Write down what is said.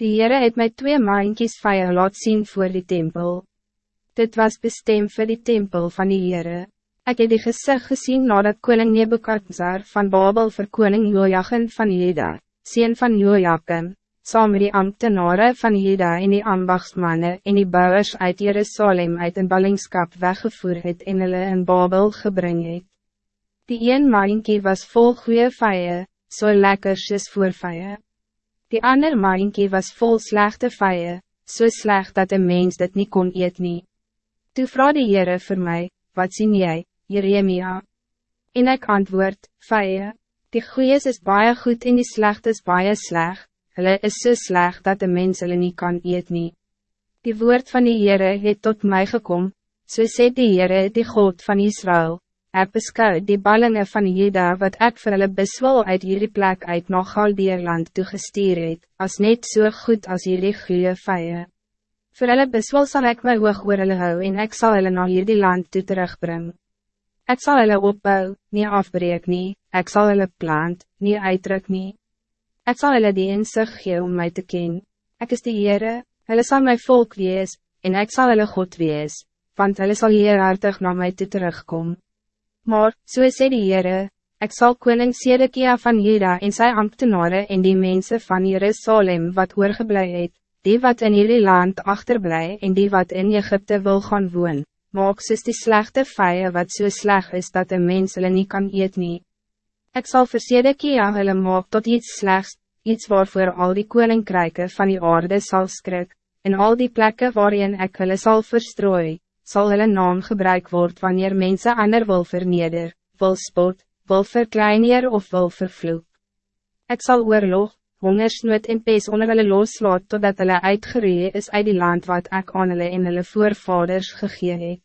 Die Heere het my twee maankies vijf laat zien voor die tempel. Dit was bestemd voor die tempel van die Heere. Ik heb die gezicht gezien nadat koning Nebukadnezar van Babel voor koning Joachim van Juda, sien van Joachim, saam die ambtenare van Juda en die ambachtsmannen en die bouwers uit Jerusalem uit een ballingskap weggevoerd het en hulle in Babel gebring het. Die een maankie was vol goede vijien, zo so lekker soos voor vijien. Die ander maankie was vol slechte vijien, zo so slecht dat een mens dit niet kon eet nie. Toe vraag die Heere vir my, wat zien jij, Jeremia? En ik antwoord, vijien, die goeies is baie goed en die slecht is baie slecht, hulle is so slecht dat de mens hulle nie kan eet nie. Die woord van die Heere het tot mij gekom, so sê die Heere die God van Israël, ek beskou die ballingen van Jeda wat ek vir hulle beswil uit hierdie plek uit na Galdeerland toegestuur het, as net so goed as hierdie goeie vijie. Voor hulle beswil sal ek my hoog oor hulle hou en ek sal hulle na hierdie land toe terugbring. Ek sal hulle opbou, nie afbreek nie, ek sal hulle plant, nie uitdruk nie. Ek sal hulle die inzicht gee om mij te ken. Ek is die Heere, hulle sal my volk wees, en ek sal hulle God wees, want hulle sal heerhartig na my toe terugkom. Maar, so sê die Heere, ek sal koning Sedekia van Juda en sy ambtenaren en die mensen van Jerusalem wat oorgeblij het, die wat in jullie land achterblij en die wat in Egypte wil gaan woon, maak soos die slechte vijie wat so sleg is dat een mens hulle nie kan eet nie. Ek sal vir Sedekia hulle maak tot iets slechts, iets waarvoor al die koninkryke van die aarde sal skrik, en al die plekken waarin ek hulle sal verstrooi, zal hulle naam gebruik word wanneer mensen ander wil verneder, wil spot, wil verkleiner of wil vervloek. Ik zal oorlog, hongersnood en pes onder hulle loslaat totdat hulle uitgeroeie is uit die land wat ek aan hulle en hulle voorvaders gegee het.